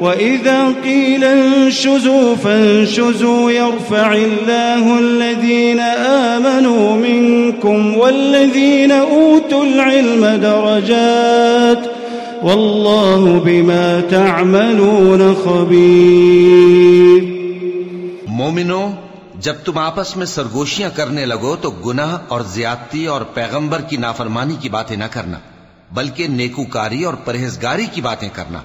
وإذا قيل انشزوا فانشزوا يرفع الله الذين آمنوا منكم والذين أوتوا العلم درجات والله بما تعملون خبير مومنو، جب تم آپس میں سرگوشیاں کرنے لگو تو گناہ اور زیادتی اور پیغمبر کی نافرمانی کی باتیں نہ کرنا، بلکہ نیکوکاری اور پرہیزگاری کی باتیں کرنا۔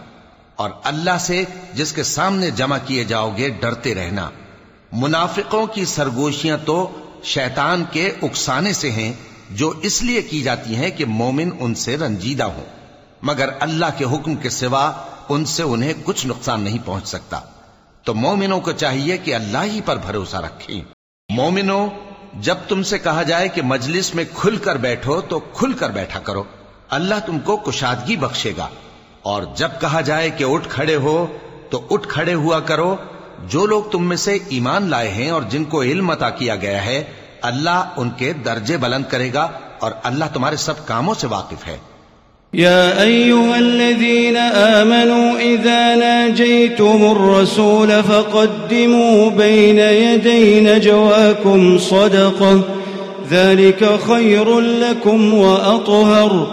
اور اللہ سے جس کے سامنے جمع کیے جاؤ گے ڈرتے رہنا۔ منافقوں کی سرگوشیاں تو شیطان کے اکسانے سے ہیں، جو اس لیے کی جاتی ہیں کہ مومن ان سے رنجیدہ ہوں۔ مگر اللہ کے حکم کے سوا ان سے انہیں کچھ نقصان نہیں پہنچ سکتا۔ تو مومنوں کو چاہیے کہ اللہ ہی پر بھروسہ رکھیں۔ مومنوں، جب تم سے کہا جائے کہ مجلس میں کھل کر بیٹھو تو کھل کر بیٹھا کرو۔ اللہ تم کو کشادگی بخشے گا۔ اور جب کہا جائے کہ اٹھ کھڑے ہو، تو اٹھ کھڑے ہوا کرو۔ جو لوگ تم میں سے ایمان لائے ہیں اور جن کو علم عطا کیا گیا ہے، اللہ ان کے درجے بلند کرے گا اور اللہ تمہارے سب کاموں سے واقف ہے۔ يا أيها الذين آمنوا إذا ناجيتم الرسول فقدموا بين يدي نجواكم صدقة ذلك خير لكم وأطهر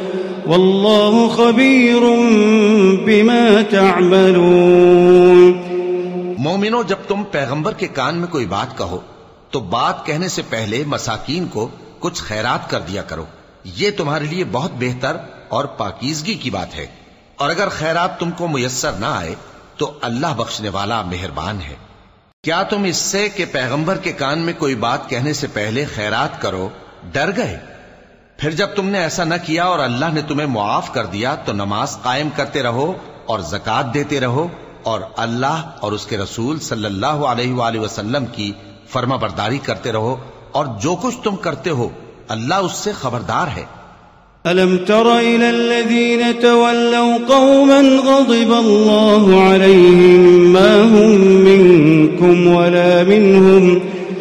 والله خبير بما تعملون. مومنو، جب تم پیغمبر کے کان میں کوئی بات کہو، تو بات کہنے سے پہلے مساکین کو کچھ خیرات کر دیا کرو۔ یہ تمہارے لیے بہت بہتر اور پاکیزگی کی بات ہے۔ اور اگر خیرات تم کو میسر نہ آئے، تو اللہ بخشنے والا مہربان ہے۔ کیا تم اس سے کہ پیغمبر کے کان میں کوئی بات کہنے سے پہلے خیرات کرو، ڈر گئے؟ پھر جب تم نے ایسا نہ کیا اور اللہ نے تمہیں معاف کر دیا، تو نماز قائم کرتے رہو اور زکات دیتے رہو اور اللہ اور اس کے رسول صلی اللہ علیہ وآلہ وسلم کی فرما برداری کرتے رہو اور جو کچھ تم کرتے ہو، اللہ اس سے خبردار ہے۔ ألم تر إلى الذين تولوا قوما غضب الله عليهم ما هم منكم ولا منهم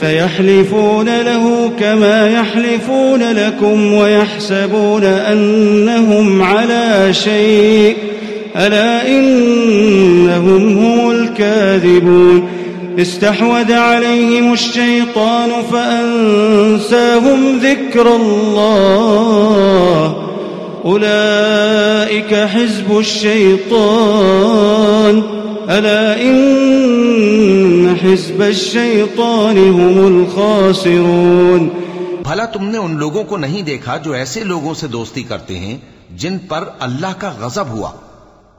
فيحلفون له كما يحلفون لكم ويحسبون أنهم على شيء ألا إنهم هم الكاذبون استحوذ عليهم الشيطان فأنساهم ذكر الله أولئك حزب الشيطان ألا إن حزب الشيطان هم الخاسرون. بھلا تم نے ان لوگوں کو نہیں دیکھا جو ایسے لوگوں سے دوستی کرتے ہیں جن پر اللہ کا غضب ہوا؟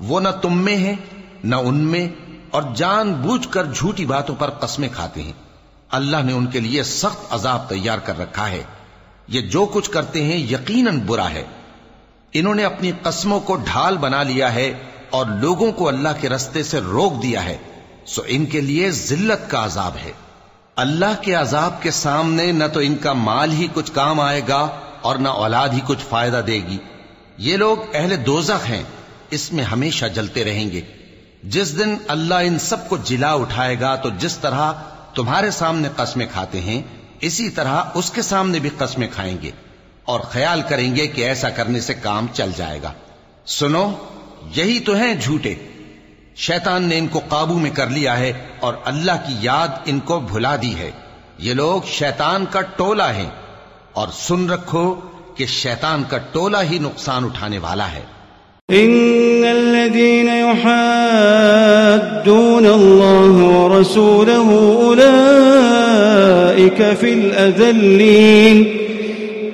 وہ نہ تم میں ہے نہ ان میں، اور جان بوجھ کر جھوٹی باتوں پر قسمیں کھاتے ہیں۔ اللہ نے ان کے لیے سخت عذاب تیار کر رکھا ہے۔ یہ جو کچھ کرتے ہیں یقیناً برا ہے۔ انہوں نے اپنی قسموں کو ڈھال بنا لیا ہے اور لوگوں کو اللہ کے رستے سے روک دیا ہے۔ سو ان کے لیے ذلت کا عذاب ہے۔ اللہ کے عذاب کے سامنے نہ تو ان کا مال ہی کچھ کام آئے گا اور نہ اولاد ہی کچھ فائدہ دے گی۔ یہ لوگ اہل دوزخ ہیں، اس میں ہمیشہ جلتے رہیں گے۔ جس دن اللہ ان سب کو جلا اٹھائے گا تو جس طرح تمہارے سامنے قسمیں کھاتے ہیں، اسی طرح اس کے سامنے بھی قسمیں کھائیں گے۔ اور خیال کریں گے کہ ایسا کرنے سے کام چل جائے گا۔ سنو، یہی تو ہیں جھوٹے۔ شیطان نے ان کو قابو میں کر لیا ہے اور اللہ کی یاد ان کو بھلا دی ہے۔ یہ لوگ شیطان کا ٹولہ ہے اور سن رکھو کہ شیطان کا ٹولہ ہی نقصان اٹھانے والا ہے۔ ان الذين يحادون الله ورسوله اولئك في الاذلين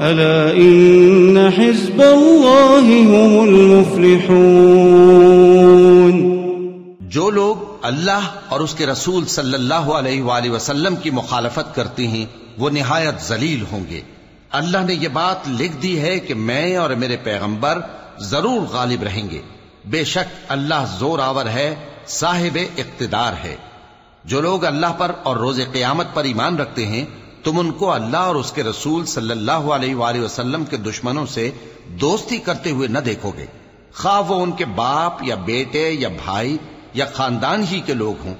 ألا إن حزب الله هم المفلحون؟ جو لوگ اللہ اور اس کے رسول صلی اللہ علیہ وآلہ وسلم کی مخالفت کرتے ہیں، وہ نہایت ذلیل ہوں گے۔ اللہ نے یہ بات لکھ دی ہے کہ میں اور میرے پیغمبر ضرور غالب رہیں گے۔ بے شک اللہ زور آور ہے، صاحب اقتدار ہے۔ جو لوگ اللہ پر اور روز قیامت پر ایمان رکھتے ہیں تم ان کو اللہ اور اس کے رسول صلی اللہ علیہ وآلہ وسلم کے دشمنوں سے دوستی کرتے ہوئے نہ دیکھو گے۔ خواہ وہ ان کے باپ یا بیٹے یا بھائی یا خاندان ہی کے لوگ ہوں۔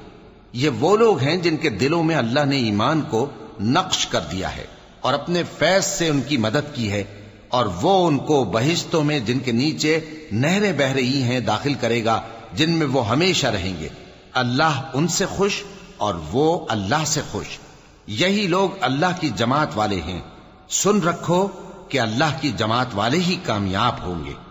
یہ وہ لوگ ہیں جن کے دلوں میں اللہ نے ایمان کو نقش کر دیا ہے اور اپنے فیض سے ان کی مدد کی ہے اور وہ ان کو بہشتوں میں جن کے نیچے نہریں بہ رہی ہیں داخل کرے گا، جن میں وہ ہمیشہ رہیں گے۔ اللہ ان سے خوش اور وہ اللہ سے خوش۔ یہی لوگ اللہ کی جماعت والے ہیں۔ سن رکھو کہ اللہ کی جماعت والے ہی کامیاب ہوں گے۔